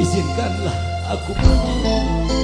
Izinkanlah aku pergi.